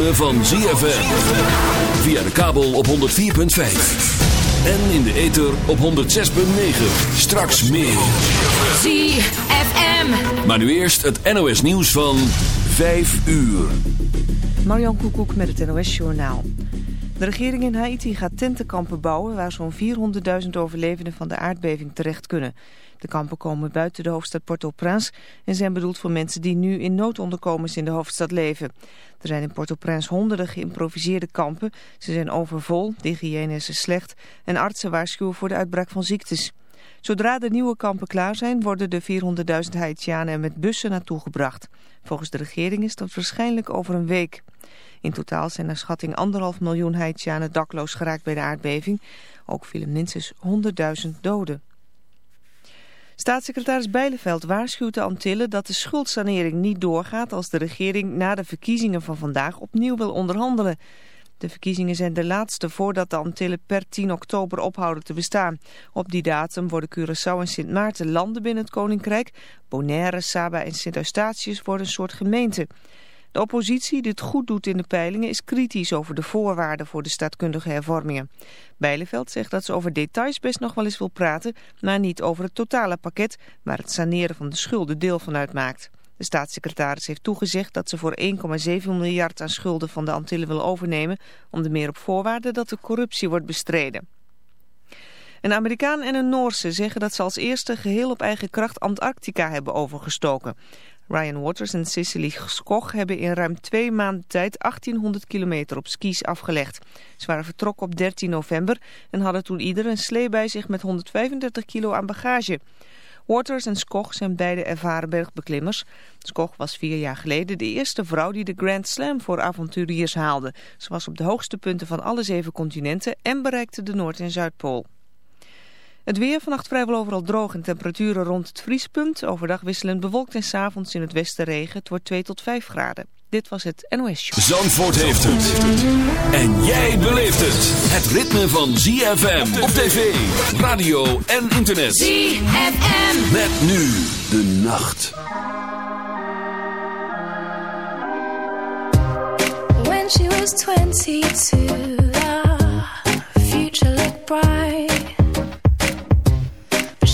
ritme van ZFM. Via de kabel op 104.5. En in de ether op 106.9. Straks meer. ZFM. Maar nu eerst het NOS nieuws van 5 uur. Marjan Koekoek met het NOS Journaal. De regering in Haiti gaat tentenkampen bouwen waar zo'n 400.000 overlevenden van de aardbeving terecht kunnen. De kampen komen buiten de hoofdstad Port-au-Prince en zijn bedoeld voor mensen die nu in noodonderkomens in de hoofdstad leven. Er zijn in Port-au-Prince honderden geïmproviseerde kampen. Ze zijn overvol, de hygiëne is slecht en artsen waarschuwen voor de uitbraak van ziektes. Zodra de nieuwe kampen klaar zijn, worden de 400.000 Haitianen er met bussen naartoe gebracht. Volgens de regering is dat waarschijnlijk over een week. In totaal zijn naar schatting anderhalf miljoen Haitianen dakloos geraakt bij de aardbeving. Ook vielen minstens 100.000 doden. Staatssecretaris Bijleveld waarschuwt de Antillen dat de schuldsanering niet doorgaat als de regering na de verkiezingen van vandaag opnieuw wil onderhandelen. De verkiezingen zijn de laatste voordat de Antillen per 10 oktober ophouden te bestaan. Op die datum worden Curaçao en Sint Maarten landen binnen het Koninkrijk. Bonaire, Saba en Sint Eustatius worden een soort gemeente. De oppositie die het goed doet in de peilingen is kritisch over de voorwaarden voor de staatkundige hervormingen. Bijleveld zegt dat ze over details best nog wel eens wil praten, maar niet over het totale pakket waar het saneren van de schulden deel van uitmaakt. De staatssecretaris heeft toegezegd dat ze voor 1,7 miljard aan schulden van de Antillen wil overnemen, onder meer op voorwaarde dat de corruptie wordt bestreden. Een Amerikaan en een Noorse zeggen dat ze als eerste geheel op eigen kracht Antarctica hebben overgestoken. Ryan Waters en Cicely Skoch hebben in ruim twee maanden tijd 1800 kilometer op skis afgelegd. Ze waren vertrokken op 13 november en hadden toen ieder een slee bij zich met 135 kilo aan bagage. Waters en Skoch zijn beide ervaren bergbeklimmers. Skoch was vier jaar geleden de eerste vrouw die de Grand Slam voor avonturiers haalde. Ze was op de hoogste punten van alle zeven continenten en bereikte de Noord- en Zuidpool. Het weer vannacht vrijwel overal droog en temperaturen rond het vriespunt. Overdag wisselend bewolkt en s'avonds in het westen regen. Het wordt 2 tot 5 graden. Dit was het NOS Show. Zandvoort heeft het. En jij beleeft het. Het ritme van ZFM op tv, radio en internet. ZFM. Met nu de nacht. When she was 22, the future looked bright.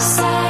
say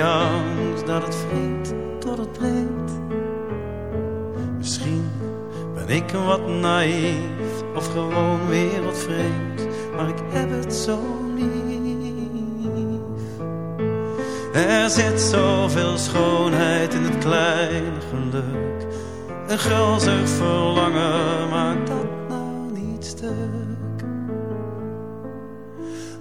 angst dat het vreemd tot het breekt. Misschien ben ik een wat naïef of gewoon wereldvreemd, maar ik heb het zo lief. Er zit zoveel schoonheid in het kleine geluk. Een gulzig verlangen maakt dat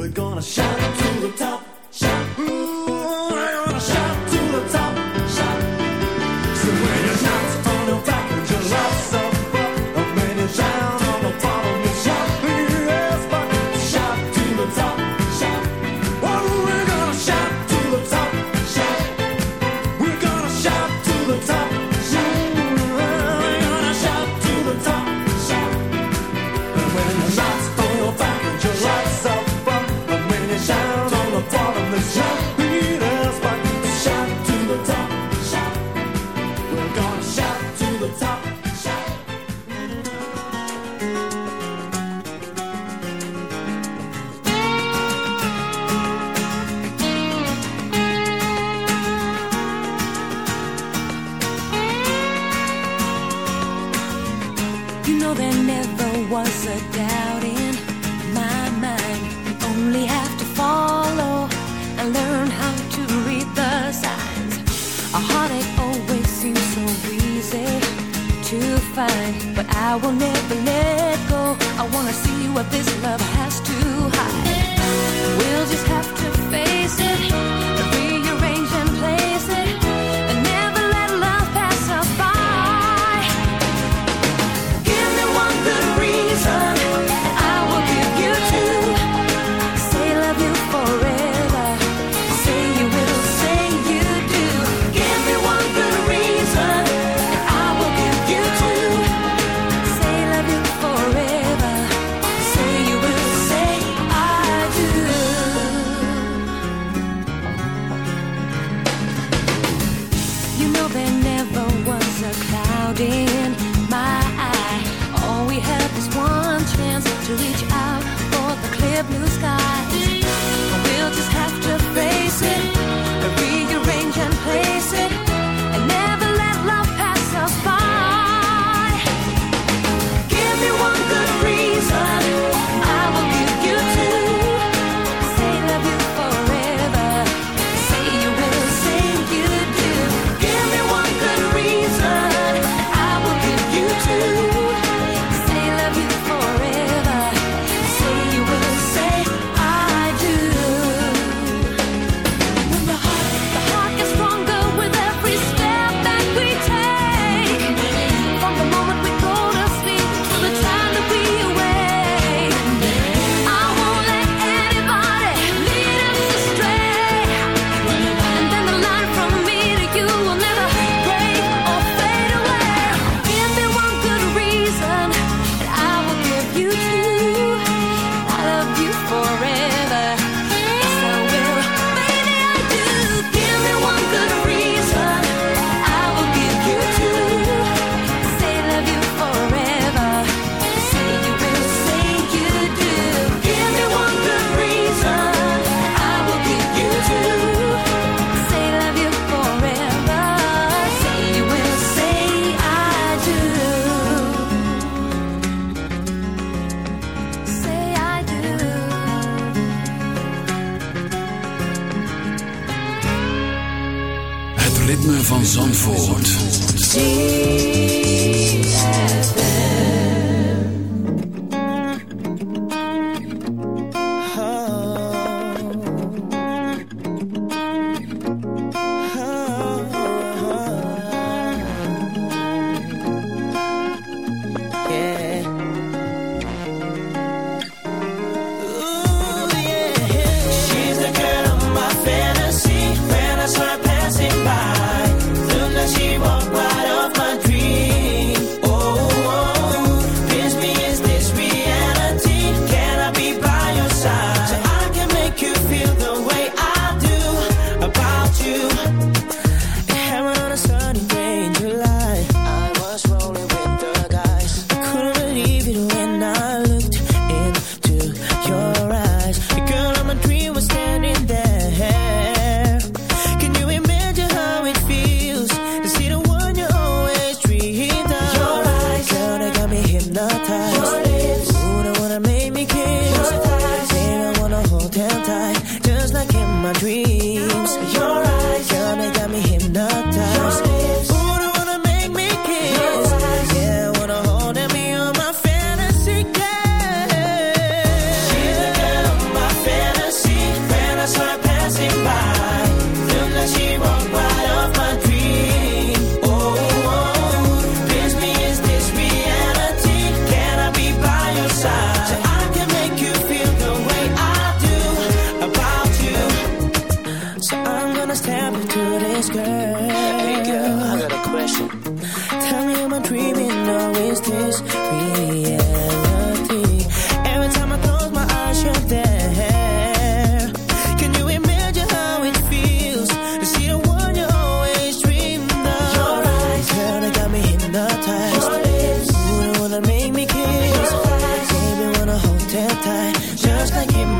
We're gonna shout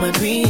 my dream